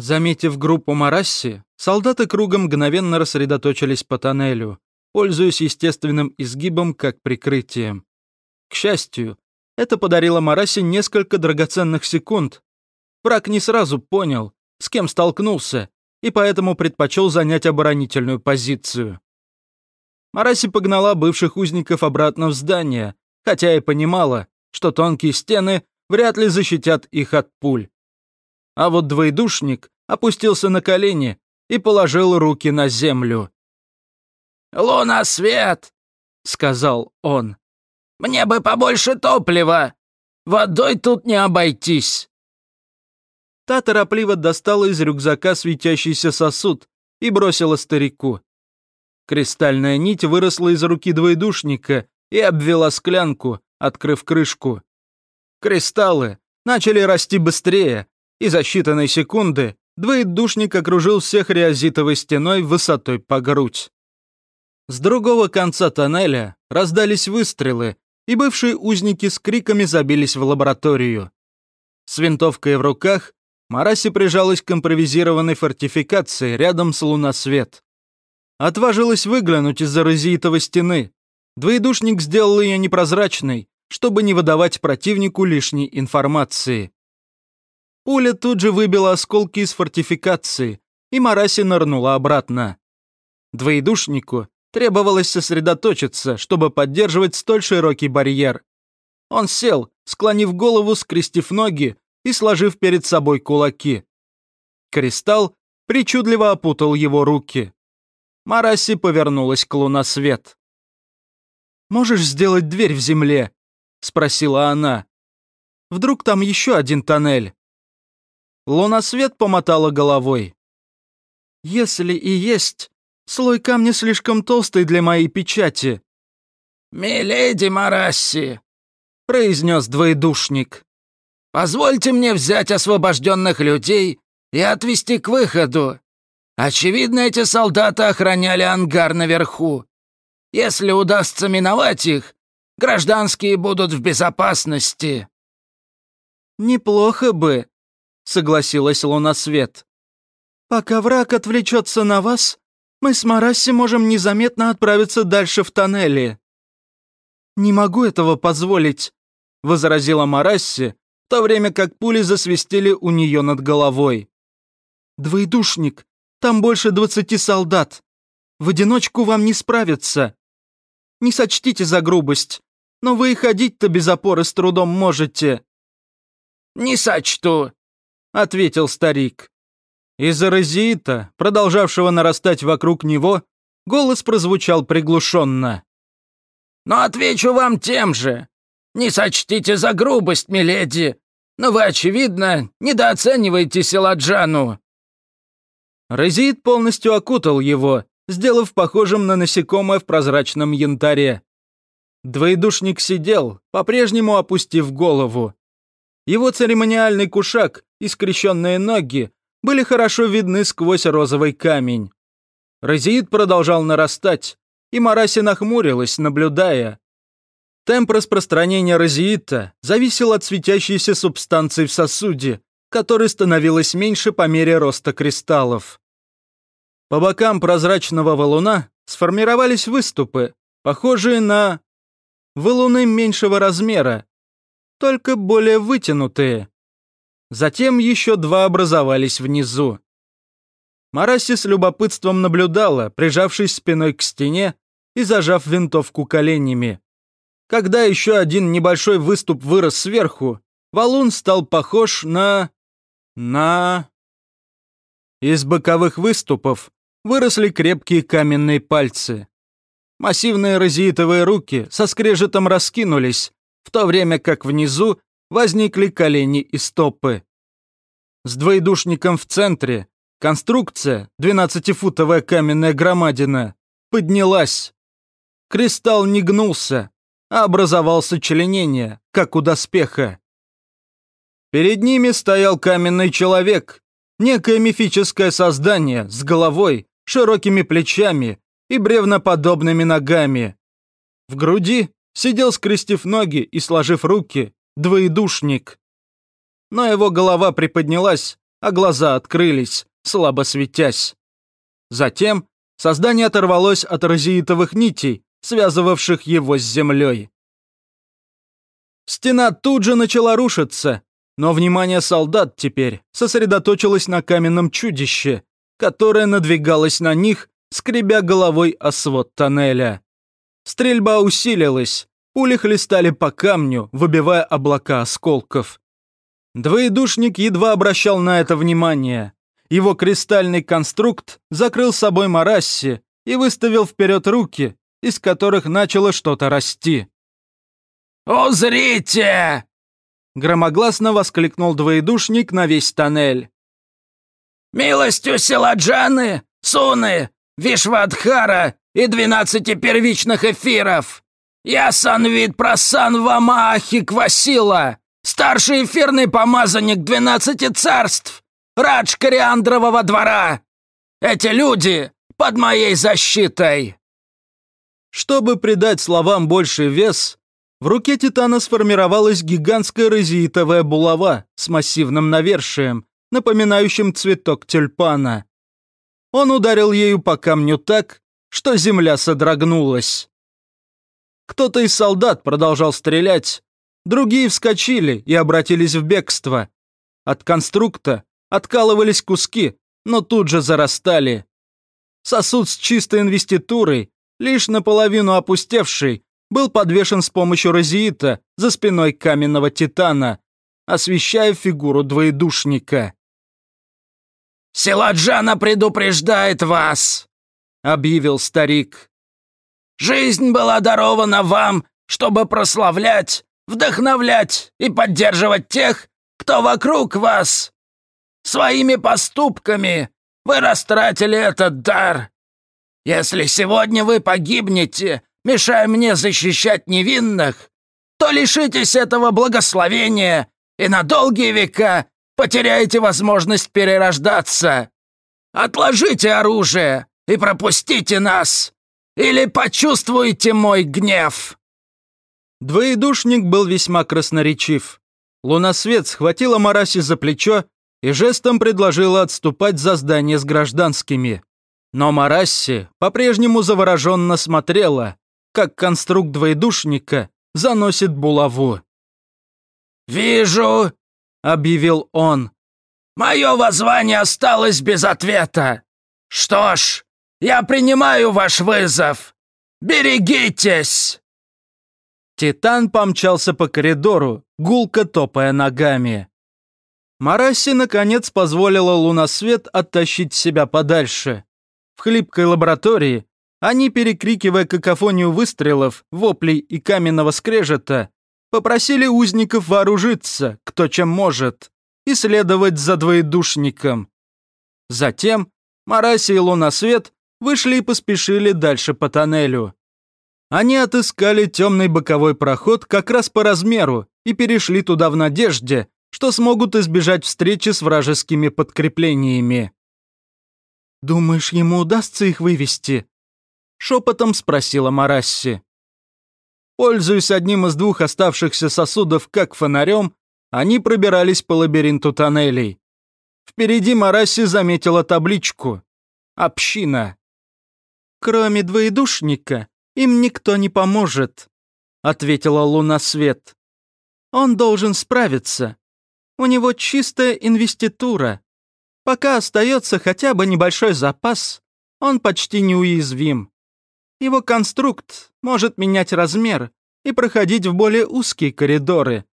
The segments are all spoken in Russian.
Заметив группу Марасси, солдаты кругом мгновенно рассредоточились по тоннелю, пользуясь естественным изгибом как прикрытием. К счастью, это подарило Марасе несколько драгоценных секунд. Враг не сразу понял, с кем столкнулся, и поэтому предпочел занять оборонительную позицию. Мараси погнала бывших узников обратно в здание, хотя и понимала, что тонкие стены вряд ли защитят их от пуль. А вот двоедушник опустился на колени и положил руки на землю. «Луна свет!» — сказал он. «Мне бы побольше топлива! Водой тут не обойтись!» Та торопливо достала из рюкзака светящийся сосуд и бросила старику. Кристальная нить выросла из руки двоедушника и обвела склянку, открыв крышку. Кристаллы начали расти быстрее, и за считанные секунды двоедушник окружил всех реозитовой стеной высотой по грудь. С другого конца тоннеля раздались выстрелы, и бывшие узники с криками забились в лабораторию. С винтовкой в руках Мараси прижалась к импровизированной фортификации рядом с лунасвет. Отважилась выглянуть из-за розиитовой стены. Двоедушник сделал ее непрозрачной, чтобы не выдавать противнику лишней информации. Пуля тут же выбила осколки из фортификации, и Мараси нырнула обратно. Двоедушнику требовалось сосредоточиться, чтобы поддерживать столь широкий барьер. Он сел, склонив голову, скрестив ноги и сложив перед собой кулаки. Кристалл причудливо опутал его руки. Мараси повернулась к лунасвет. «Можешь сделать дверь в земле?» — спросила она. «Вдруг там еще один тоннель?» Лунасвет помотала головой. «Если и есть, слой камня слишком толстый для моей печати». «Миледи Марасси», — произнес двоедушник. Позвольте мне взять освобожденных людей и отвезти к выходу. Очевидно, эти солдаты охраняли ангар наверху. Если удастся миновать их, гражданские будут в безопасности». «Неплохо бы», — согласилась Лунасвет. «Пока враг отвлечется на вас, мы с Марасси можем незаметно отправиться дальше в тоннели». «Не могу этого позволить», — возразила Марасси, в то время как пули засвистели у нее над головой. «Двоедушник, там больше двадцати солдат. В одиночку вам не справиться. Не сочтите за грубость, но вы и ходить-то без опоры с трудом можете». «Не сочту», — ответил старик. Из-за розиита, продолжавшего нарастать вокруг него, голос прозвучал приглушенно. «Но отвечу вам тем же. Не сочтите за грубость, миледи, но вы, очевидно, недооцениваете Силаджану». Розит полностью окутал его, сделав похожим на насекомое в прозрачном янтаре. Двоедушник сидел, по-прежнему опустив голову. Его церемониальный кушак и скрещенные ноги были хорошо видны сквозь розовый камень. Розиит продолжал нарастать, и Мараси нахмурилась, наблюдая. Темп распространения розиита зависел от светящейся субстанции в сосуде, которой становилось меньше по мере роста кристаллов. По бокам прозрачного валуна сформировались выступы, похожие на валуны меньшего размера, только более вытянутые. Затем еще два образовались внизу. Мараси с любопытством наблюдала, прижавшись спиной к стене и зажав винтовку коленями. Когда еще один небольшой выступ вырос сверху, валун стал похож на... на... Из боковых выступов выросли крепкие каменные пальцы. Массивные розиитовые руки со скрежетом раскинулись, в то время как внизу возникли колени и стопы. С двоедушником в центре конструкция, 12-футовая каменная громадина, поднялась. Кристалл не гнулся, а образовал сочленение, как у доспеха. Перед ними стоял каменный человек, некое мифическое создание с головой, широкими плечами и бревноподобными ногами. В груди сидел, скрестив ноги и сложив руки, двоедушник. Но его голова приподнялась, а глаза открылись, слабо светясь. Затем создание оторвалось от розиитовых нитей, связывавших его с землей. Стена тут же начала рушиться, но внимание солдат теперь сосредоточилось на каменном чудище, которое надвигалось на них, скребя головой о свод тоннеля. Стрельба усилилась, пули хлестали по камню, выбивая облака осколков. Двоедушник едва обращал на это внимание. Его кристальный конструкт закрыл собой Марасси и выставил вперед руки, из которых начало что-то расти. «Узрите!» Громогласно воскликнул двоедушник на весь тоннель. «Милостью Силаджаны, Суны, Вишвадхара и двенадцати первичных эфиров! Я Санвид Прасан Вамахи Квасила, старший эфирный помазанник двенадцати царств, Радж Кориандрового двора! Эти люди под моей защитой!» Чтобы придать словам больший вес, в руке Титана сформировалась гигантская розиитовая булава с массивным навершием, напоминающим цветок тюльпана. Он ударил ею по камню так, что земля содрогнулась. Кто-то из солдат продолжал стрелять, другие вскочили и обратились в бегство. От конструкта откалывались куски, но тут же зарастали. Сосуд с чистой инвеститурой, лишь наполовину опустевший, был подвешен с помощью розиита за спиной каменного титана, освещая фигуру двоедушника. «Силаджана предупреждает вас!» — объявил старик. «Жизнь была дарована вам, чтобы прославлять, вдохновлять и поддерживать тех, кто вокруг вас. Своими поступками вы растратили этот дар. Если сегодня вы погибнете, мешая мне защищать невинных, то лишитесь этого благословения и на долгие века потеряете возможность перерождаться. Отложите оружие и пропустите нас, или почувствуйте мой гнев». Двоедушник был весьма красноречив. Лунасвет схватила Мараси за плечо и жестом предложила отступать за здание с гражданскими. Но Марасси по-прежнему завороженно смотрела, как конструкт двоедушника заносит булаву. «Вижу», — объявил он. «Мое воззвание осталось без ответа. Что ж, я принимаю ваш вызов. Берегитесь!» Титан помчался по коридору, гулко топая ногами. Мараси, наконец, позволила лунасвет оттащить себя подальше. В хлипкой лаборатории они, перекрикивая какофонию выстрелов, воплей и каменного скрежета, попросили узников вооружиться, кто чем может, и следовать за двоедушником. Затем Мараси и Лунасвет вышли и поспешили дальше по тоннелю. Они отыскали темный боковой проход как раз по размеру и перешли туда в надежде, что смогут избежать встречи с вражескими подкреплениями. «Думаешь, ему удастся их вывести?» Шепотом спросила Марасси. Пользуясь одним из двух оставшихся сосудов как фонарем, они пробирались по лабиринту тоннелей. Впереди Марасси заметила табличку «Община». «Кроме двоедушника, им никто не поможет», — ответила Луна Свет. «Он должен справиться. У него чистая инвеститура. Пока остается хотя бы небольшой запас, он почти неуязвим. Его конструкт может менять размер и проходить в более узкие коридоры.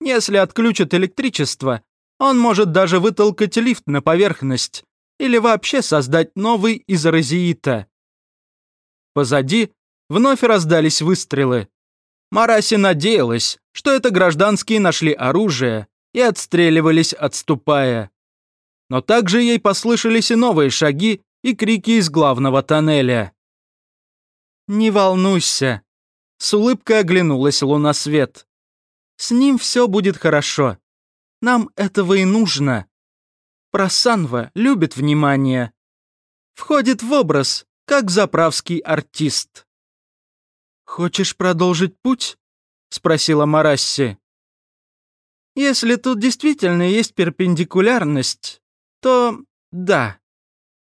Если отключат электричество, он может даже вытолкать лифт на поверхность или вообще создать новый из розиита. Позади вновь раздались выстрелы. Мараси надеялась, что это гражданские нашли оружие и отстреливались, отступая. Но также ей послышались и новые шаги и крики из главного тоннеля. «Не волнуйся», — с улыбкой оглянулась Лунасвет. «С ним все будет хорошо. Нам этого и нужно. Просанва любит внимание. Входит в образ, как заправский артист». «Хочешь продолжить путь?» — спросила Марасси. Если тут действительно есть перпендикулярность, то да.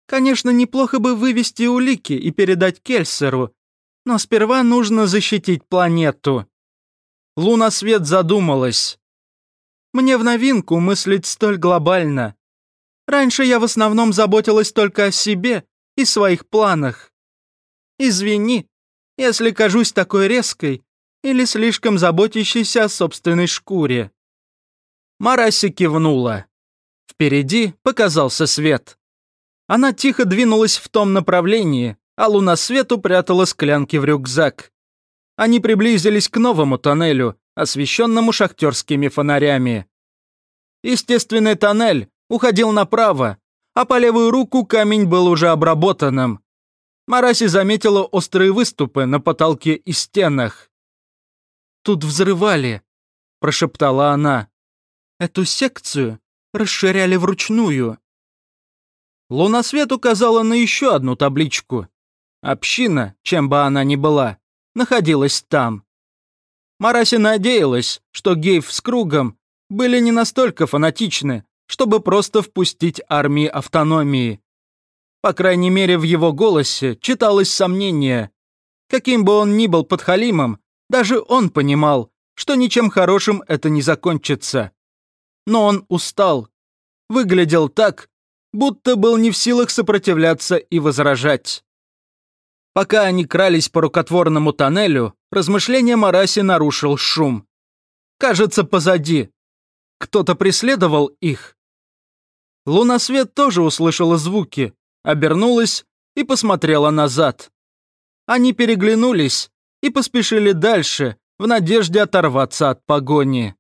Конечно, неплохо бы вывести улики и передать Кельсеру, но сперва нужно защитить планету. Лунасвет задумалась. Мне в новинку мыслить столь глобально. Раньше я в основном заботилась только о себе и своих планах. Извини, если кажусь такой резкой или слишком заботящейся о собственной шкуре. Мараси кивнула. Впереди показался свет. Она тихо двинулась в том направлении, а лунасвет упрятала склянки в рюкзак. Они приблизились к новому тоннелю, освещенному шахтерскими фонарями. Естественный тоннель уходил направо, а по левую руку камень был уже обработанным. Мараси заметила острые выступы на потолке и стенах. «Тут взрывали», – прошептала она. «Эту секцию расширяли вручную». Лунасвет указала на еще одну табличку. Община, чем бы она ни была, находилась там. Мараси надеялась, что Гейв с Кругом были не настолько фанатичны, чтобы просто впустить армии автономии. По крайней мере, в его голосе читалось сомнение. Каким бы он ни был подхалимом, даже он понимал, что ничем хорошим это не закончится. Но он устал. Выглядел так, будто был не в силах сопротивляться и возражать. Пока они крались по рукотворному тоннелю, размышления Мараси нарушил шум. Кажется, позади. Кто-то преследовал их. Лунасвет тоже услышала звуки, обернулась и посмотрела назад. Они переглянулись и поспешили дальше, в надежде оторваться от погони.